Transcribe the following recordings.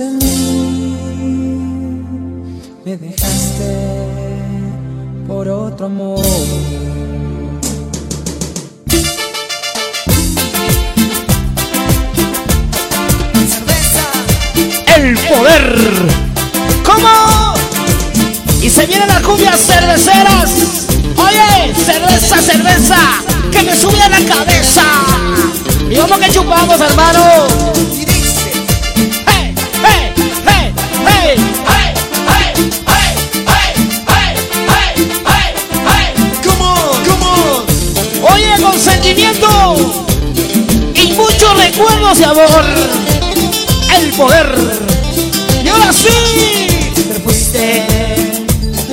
me dejaste por otro amor. El poder. ¿Cómo? Y se vienen las cumbias cerveceras. Oye, cerveza, cerveza, que me sube a la cabeza. Y vamos que chupamos, hermano. con sentimiento y muchos recuerdos de amor. El poder. Y ahora sí. Te fuiste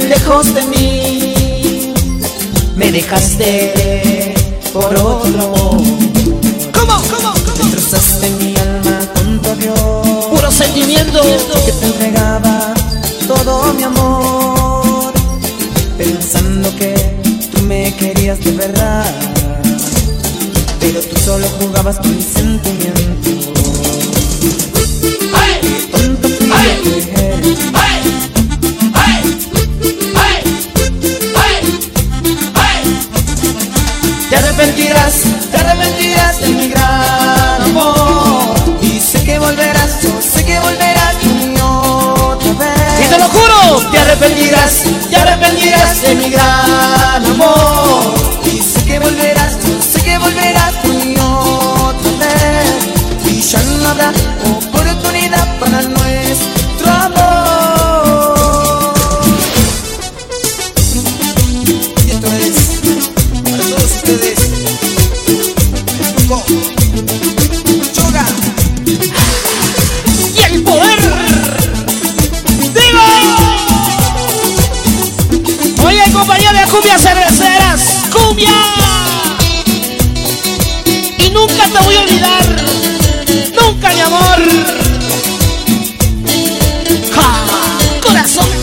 lejos de mí. Me dejaste por otro amor.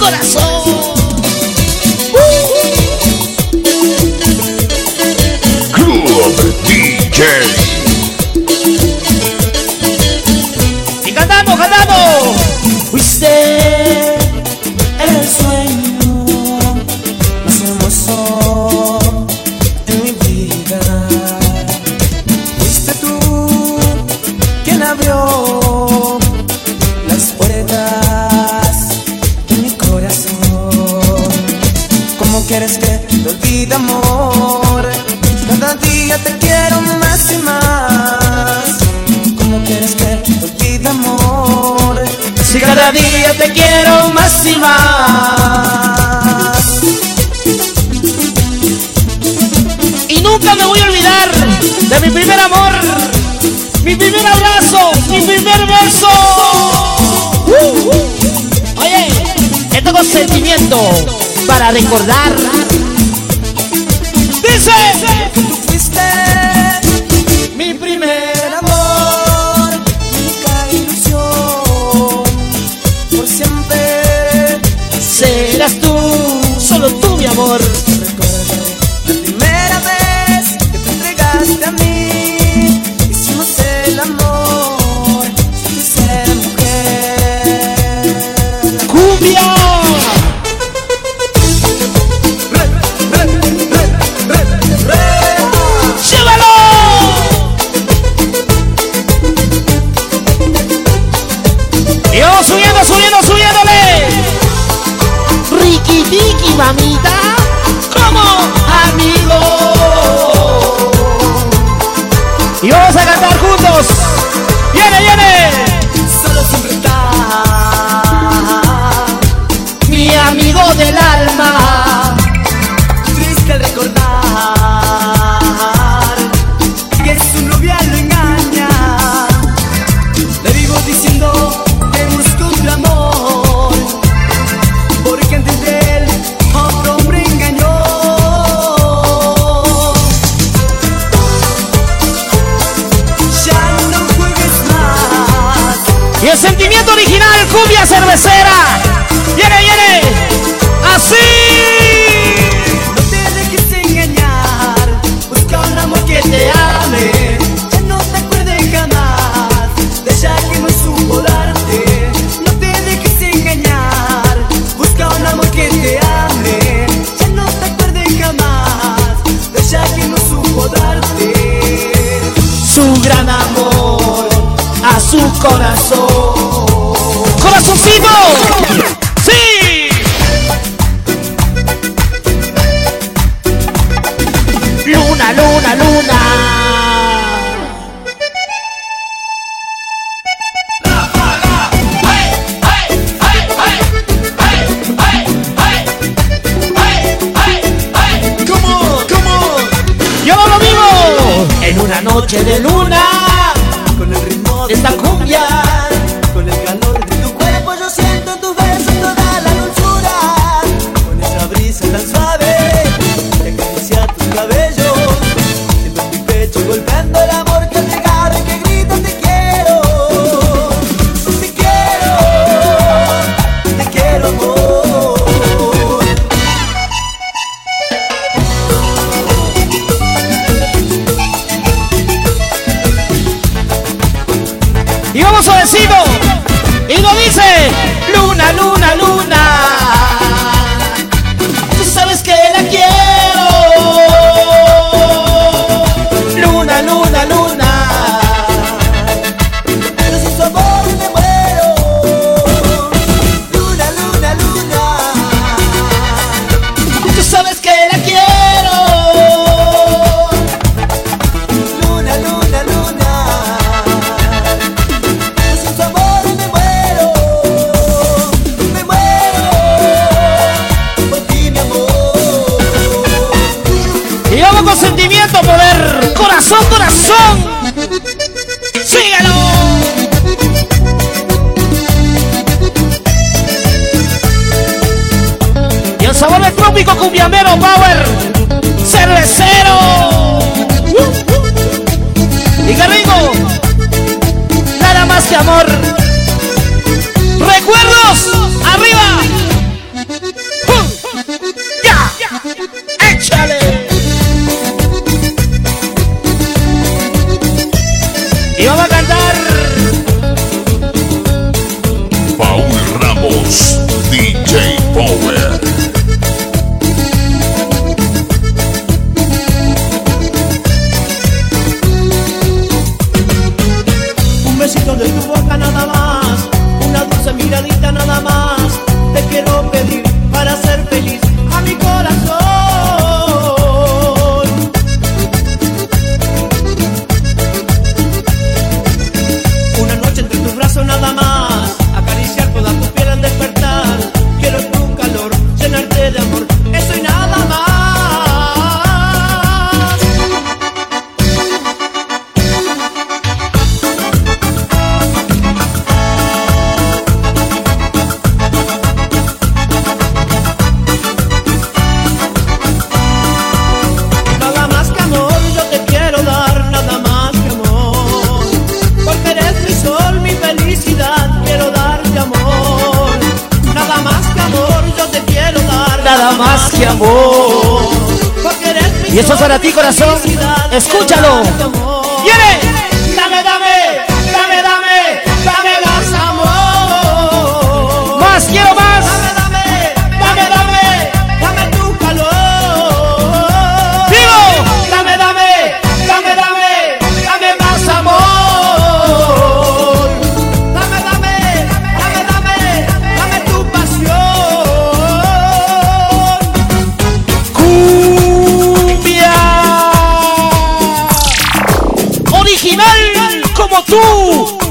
corazón. Como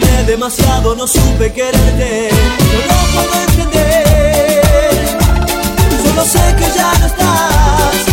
demasiado, no supe quererte. No puedo entender, solo sé que ya no estás.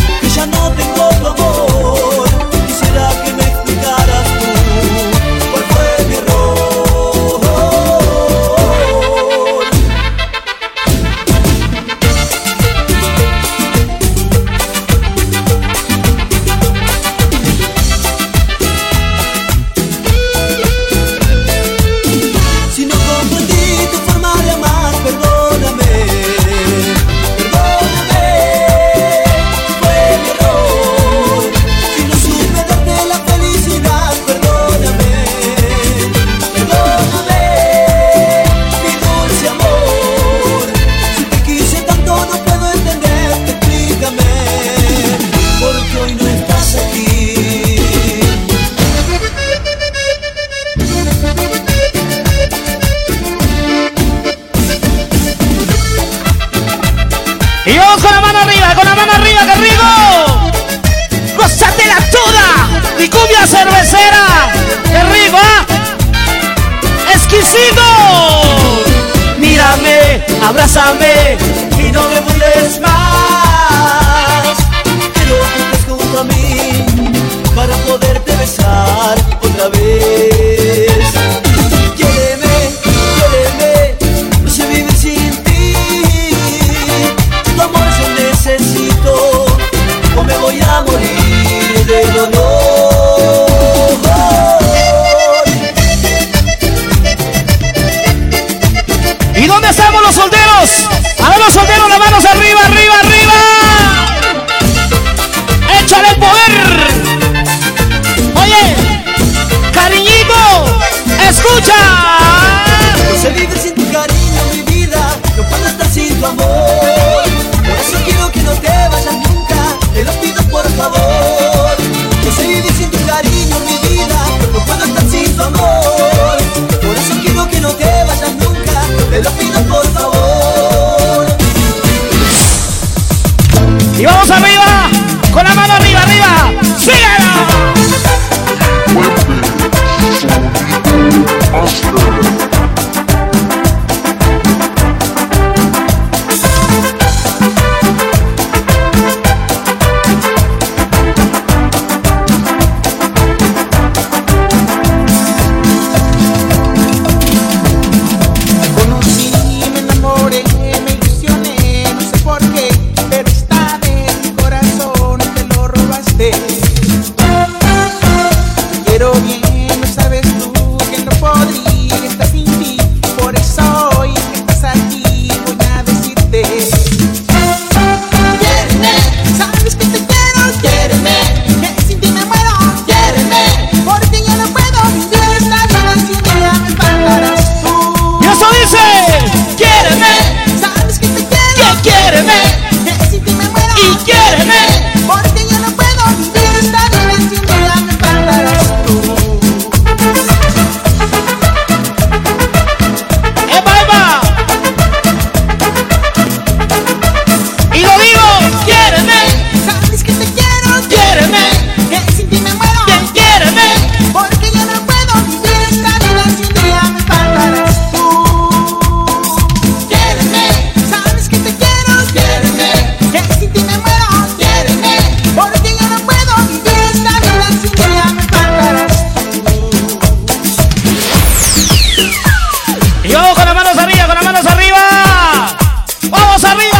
Vamos arriba,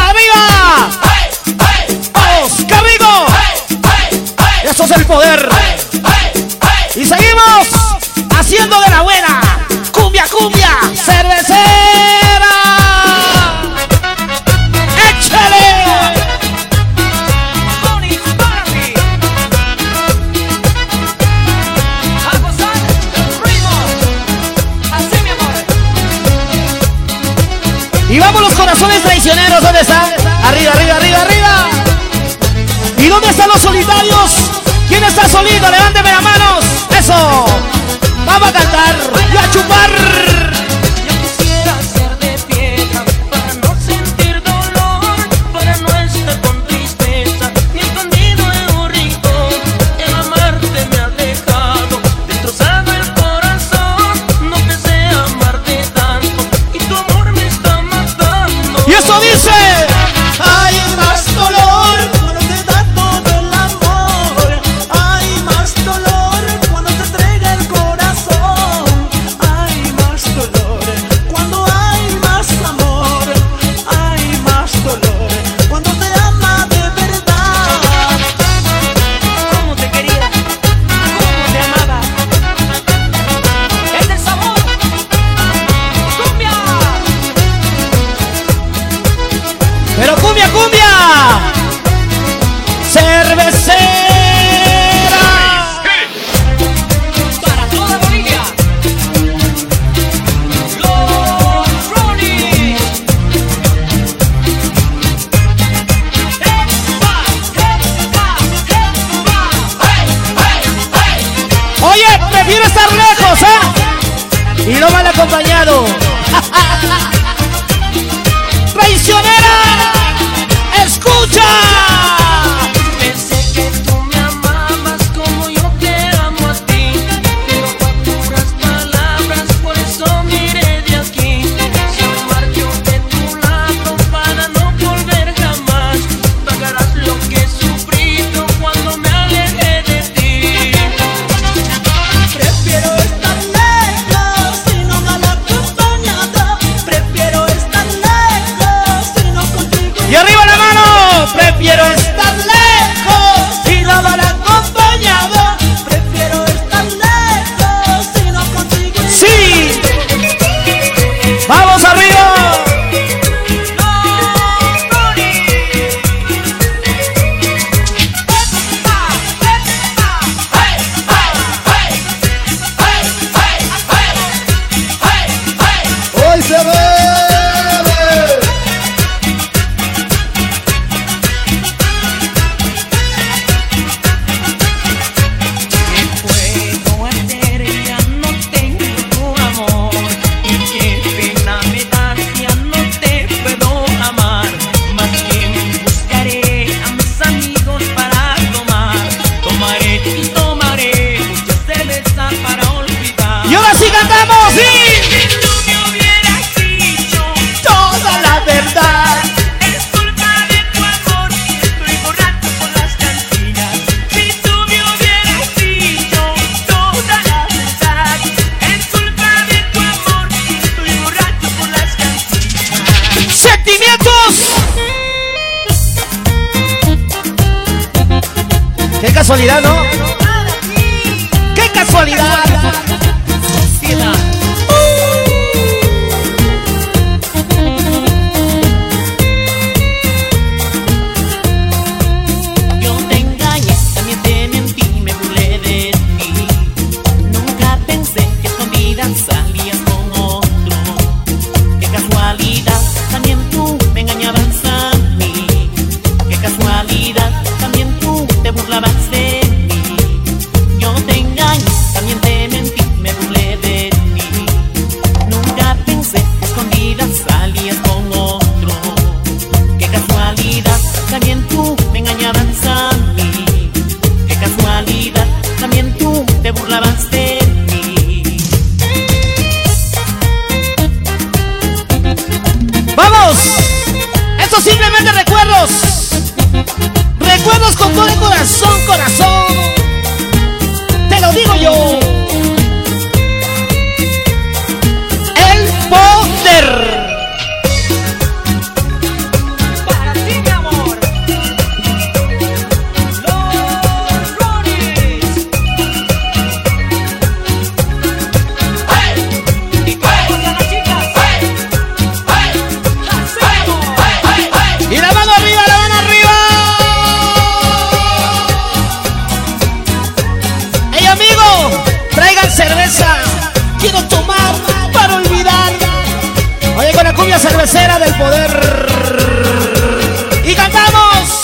Cervecera del poder. Y cantamos.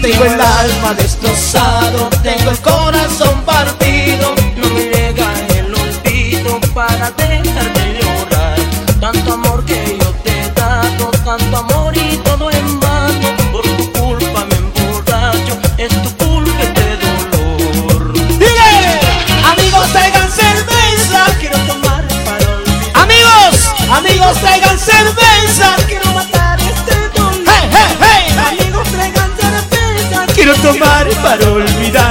Tengo el alma destrozado, tengo el corazón partido. No me llega el olvido para dejarte llorar. Tanto amor que yo te he dado, tanto amor y todo en vano. Por tu culpa me emborracho, es tu culpa este dolor. ¡Dile! Amigos, traigan cerveza. Quiero tomar para olvidar. Amigos, amigos, traigan cerveza. Quiero matar este dolor. Hey, hey, hey. Amigos, traigan cerveza. Quiero tomar para olvidar.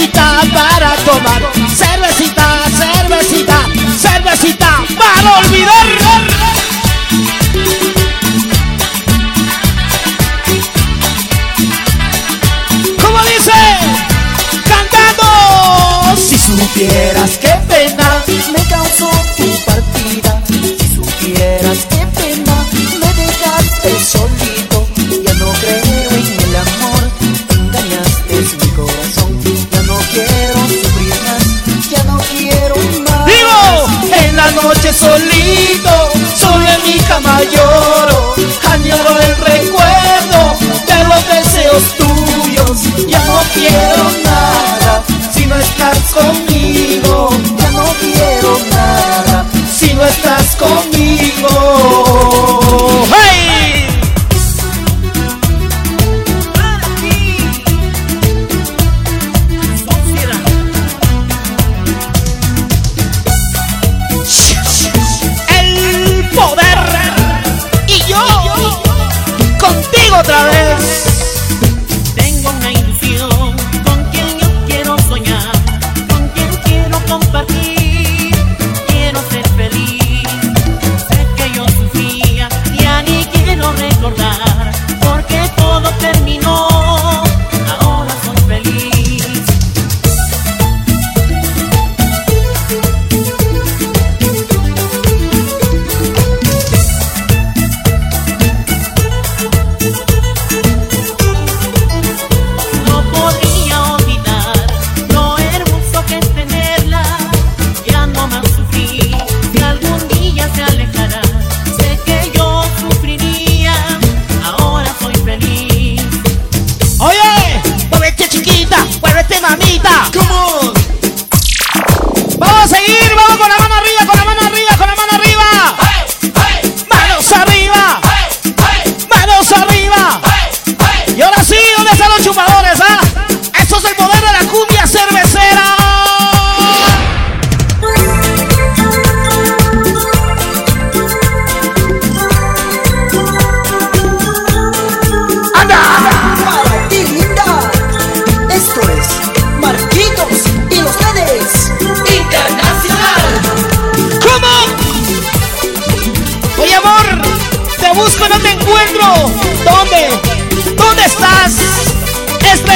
cervecita para tomar, cervecita, cervecita, cervecita para olvidar. Como dice, cantando, si supieras que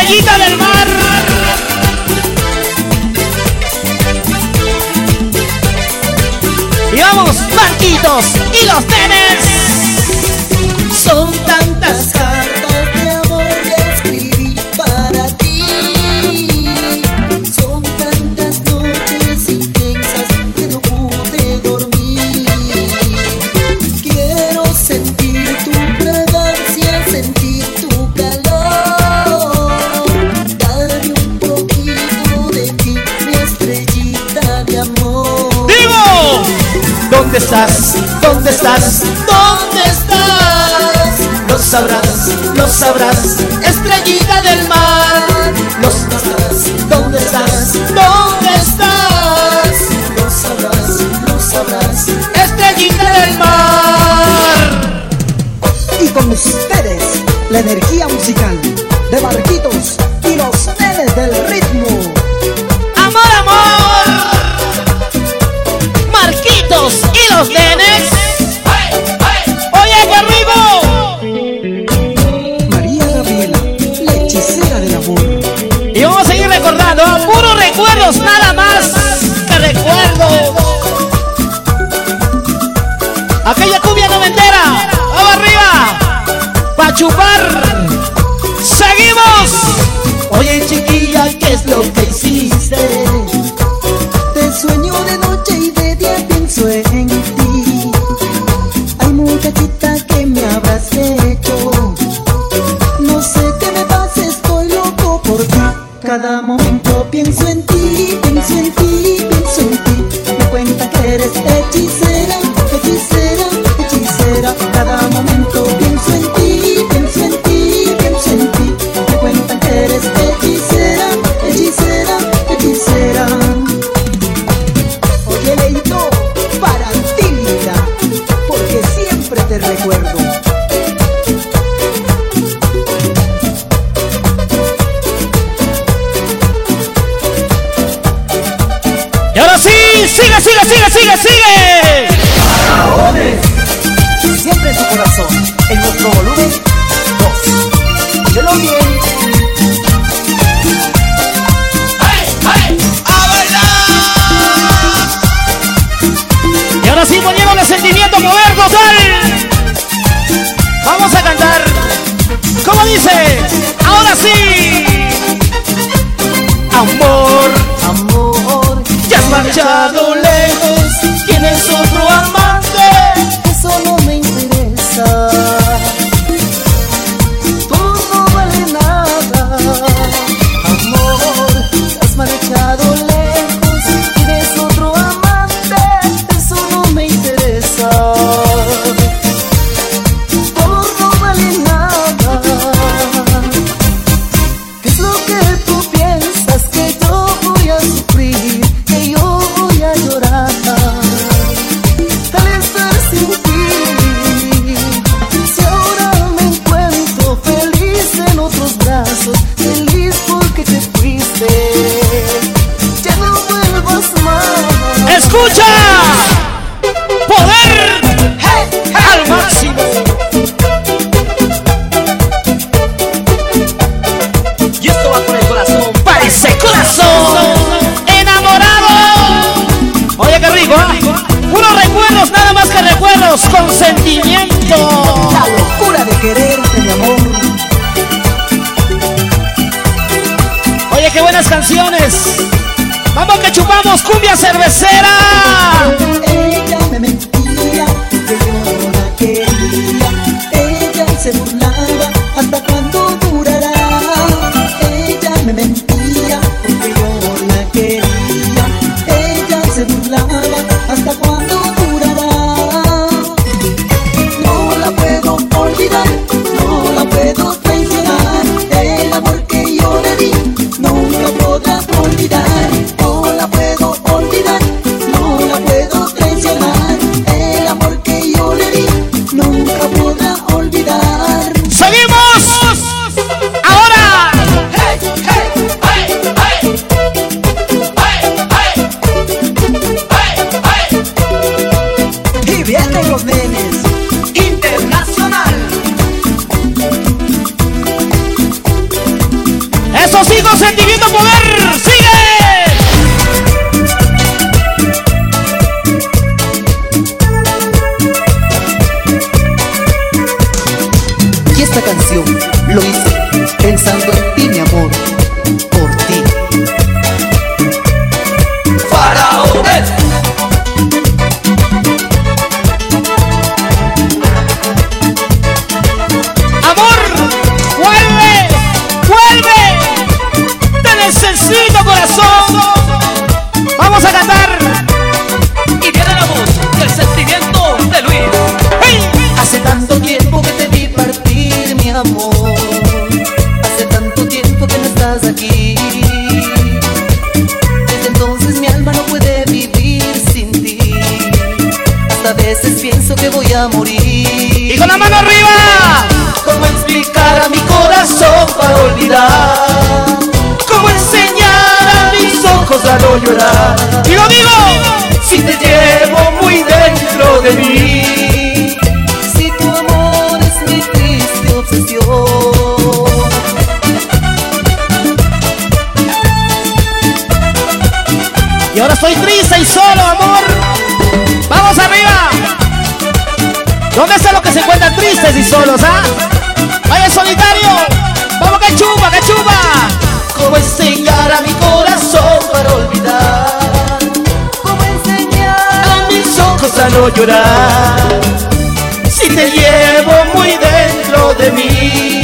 estrellita del mar. Y vamos, barquitos y los nenes. Son tantas sabrás dónde estás. Lo sabrás, lo sabrás, estrellita del mar. Lo sabrás, dónde estás, dónde estás. Lo sabrás, lo sabrás, estrellita del mar. Y con ustedes, la energía musical de Barquitos y los nenes del ritmo. ¡Amor, amor! Marquitos y los nenes. Aquella cumbia noventera. ¡Vamos arriba! Pa' chupar. ahora. Amor, amor, ya has marchado lejos. para no llorar. Y lo digo, si te llevo muy dentro de mí. Si tu amor es mi triste obsesión. Y ahora estoy triste y solo, amor. Vamos arriba. ¿Dónde están los que se encuentran tristes y solos, ah? Vaya solitario. Vamos que chupa, que chupa cómo enseñar a mi corazón para olvidar, cómo enseñar a mis ojos a no llorar, si te llevo muy dentro de mí.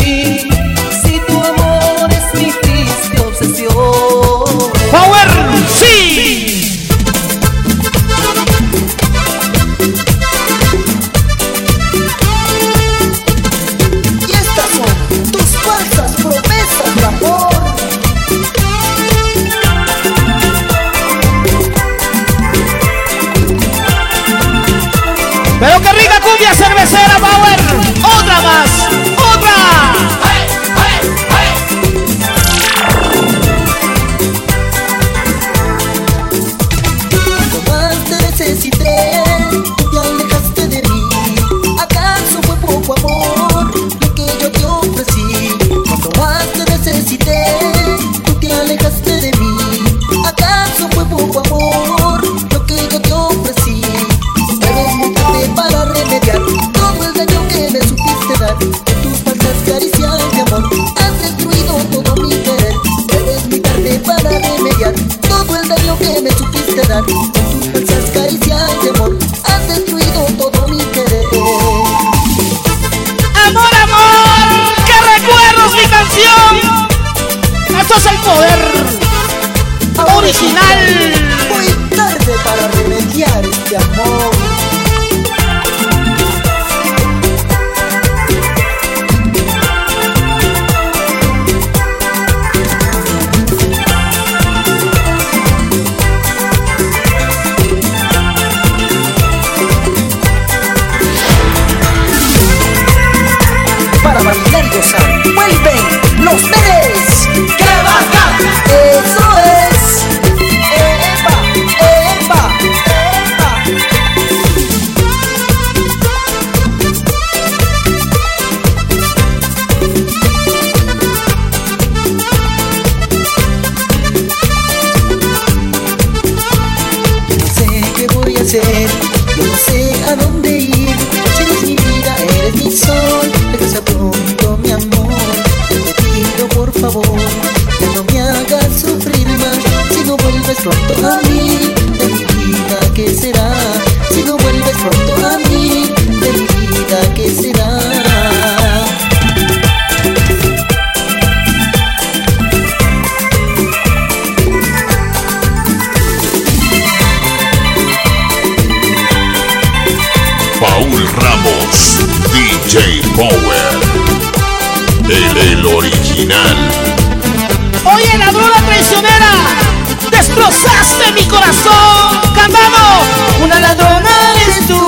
Una ladrona eres tú,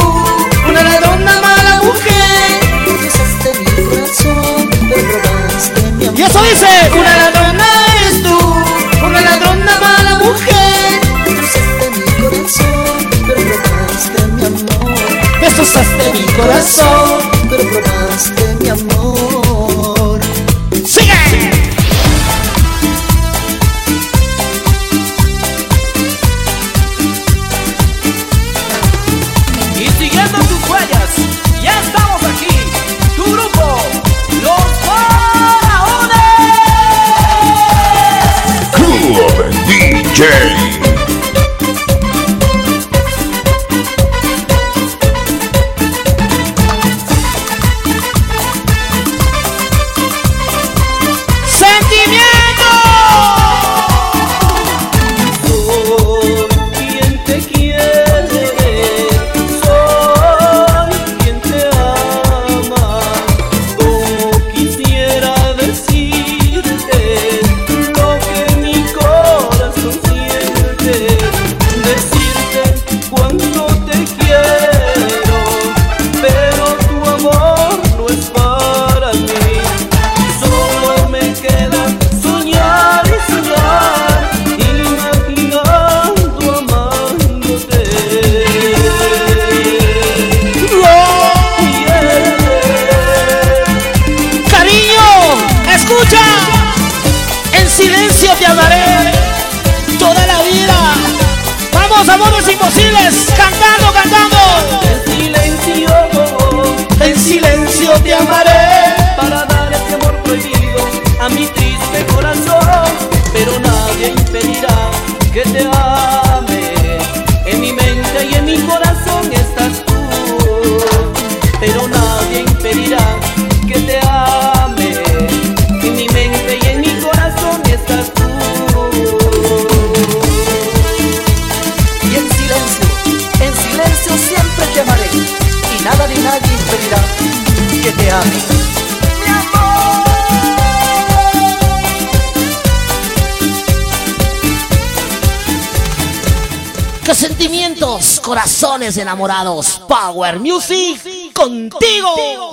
una ladrona mala mujer. Mi corazón, robaste. Y eso dice, una ladrona eres tú, una ladrona mala mujer. Me robaste mi mi corazón, pero robaste corazones enamorados. Power Music contigo.